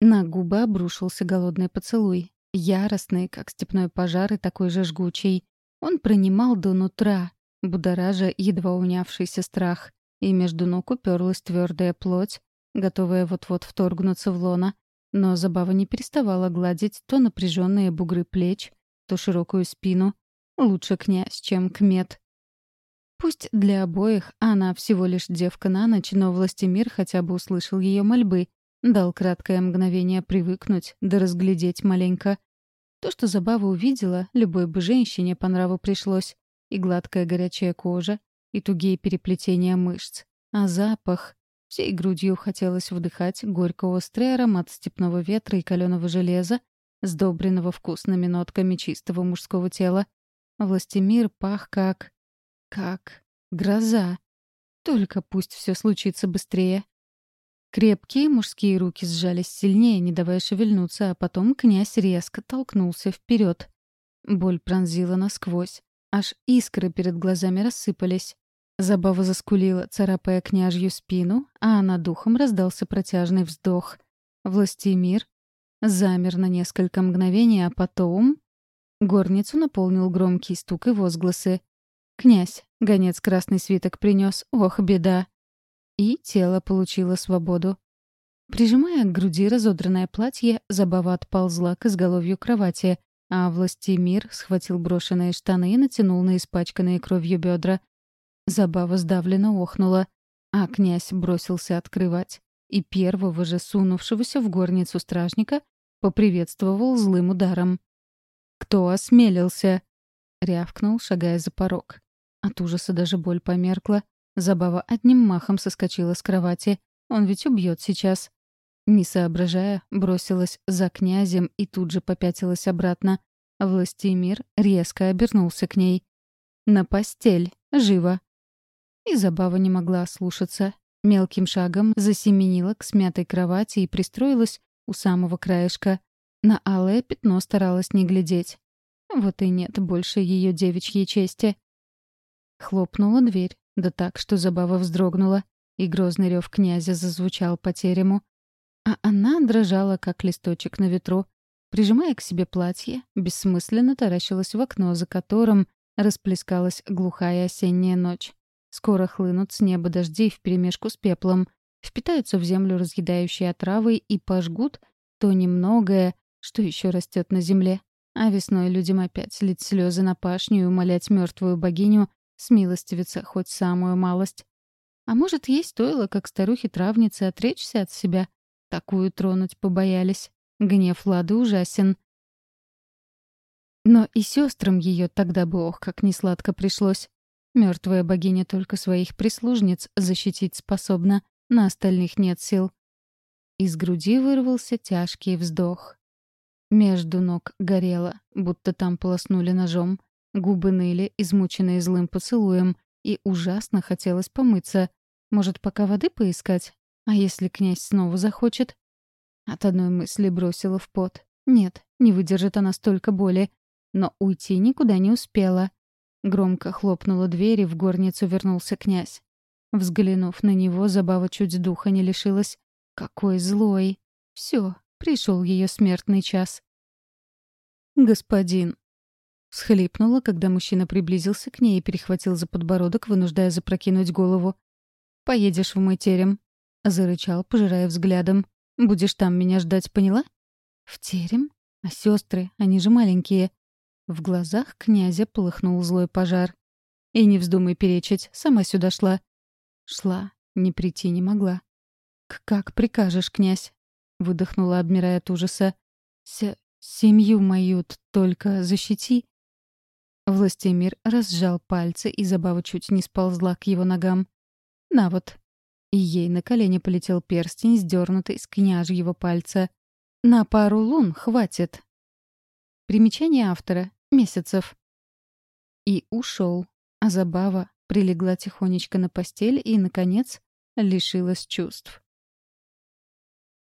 На губы обрушился голодный поцелуй. Яростный, как степной пожар, и такой же жгучий. Он пронимал до нутра, будоража едва унявшийся страх, и между ног уперлась твердая плоть, готовая вот-вот вторгнуться в лона. Но забава не переставала гладить то напряженные бугры плеч, то широкую спину. Лучше князь, чем кмет. Пусть для обоих она всего лишь девка на ночь, но властемир хотя бы услышал ее мольбы, дал краткое мгновение привыкнуть, да разглядеть маленько. То, что Забава увидела, любой бы женщине по нраву пришлось. И гладкая горячая кожа, и тугие переплетения мышц. А запах... Всей грудью хотелось вдыхать горько-острый аромат степного ветра и каленого железа, сдобренного вкусными нотками чистого мужского тела. Властемир пах как... как... гроза. Только пусть все случится быстрее. Крепкие мужские руки сжались сильнее, не давая шевельнуться, а потом князь резко толкнулся вперед. Боль пронзила насквозь. Аж искры перед глазами рассыпались. Забава заскулила, царапая княжью спину, а над духом раздался протяжный вздох. Властимир замер на несколько мгновений, а потом... Горницу наполнил громкий стук и возгласы. «Князь, гонец красный свиток принес, ох, беда!» И тело получило свободу. Прижимая к груди разодранное платье, Забава отползла к изголовью кровати, а Властимир схватил брошенные штаны и натянул на испачканные кровью бедра. Забава сдавленно охнула, а князь бросился открывать. И первого же сунувшегося в горницу стражника поприветствовал злым ударом. «Кто осмелился?» — рявкнул, шагая за порог. От ужаса даже боль померкла. Забава одним махом соскочила с кровати. Он ведь убьет сейчас. Не соображая, бросилась за князем и тут же попятилась обратно. Властимир резко обернулся к ней. «На постель! Живо!» И Забава не могла ослушаться. Мелким шагом засеменила к смятой кровати и пристроилась у самого краешка. На алое пятно старалась не глядеть. Вот и нет больше ее девичьей чести. Хлопнула дверь, да так, что Забава вздрогнула, и грозный рев князя зазвучал по терему. А она дрожала, как листочек на ветру. Прижимая к себе платье, бессмысленно таращилась в окно, за которым расплескалась глухая осенняя ночь. Скоро хлынут с неба дожди вперемешку с пеплом, впитаются в землю разъедающие отравы и пожгут то немногое, что еще растет на земле. А весной людям опять лить слезы на пашню и умолять мертвую богиню смилостивиться хоть самую малость. А может, ей стоило, как старухе-травнице, отречься от себя, Такую тронуть побоялись. Гнев Лады ужасен. Но и сестрам ее тогда бы ох, как несладко пришлось. Мертвая богиня только своих прислужниц защитить способна, на остальных нет сил. Из груди вырвался тяжкий вздох. Между ног горело, будто там полоснули ножом. Губы ныли, измученные злым поцелуем, и ужасно хотелось помыться. Может, пока воды поискать? А если князь снова захочет? От одной мысли бросила в пот. Нет, не выдержит она столько боли. Но уйти никуда не успела. Громко хлопнула дверь, и в горницу вернулся князь. Взглянув на него, забава чуть духа не лишилась. Какой злой! Все, пришел ее смертный час. «Господин!» Схлипнула, когда мужчина приблизился к ней и перехватил за подбородок, вынуждая запрокинуть голову. «Поедешь в мой терем. Зарычал, пожирая взглядом. «Будешь там меня ждать, поняла?» «В терем? А сестры, они же маленькие». В глазах князя полыхнул злой пожар. «И не вздумай перечить, сама сюда шла». «Шла, не прийти не могла». «Как прикажешь, князь?» — выдохнула, обмирая от ужаса. «С... семью мою только защити». Властемир разжал пальцы, и забава чуть не сползла к его ногам. «На вот, и ей на колени полетел перстень, сдернутый с княжьего пальца. «На пару лун хватит». Примечание автора. Месяцев. И ушел. А забава прилегла тихонечко на постель и, наконец, лишилась чувств.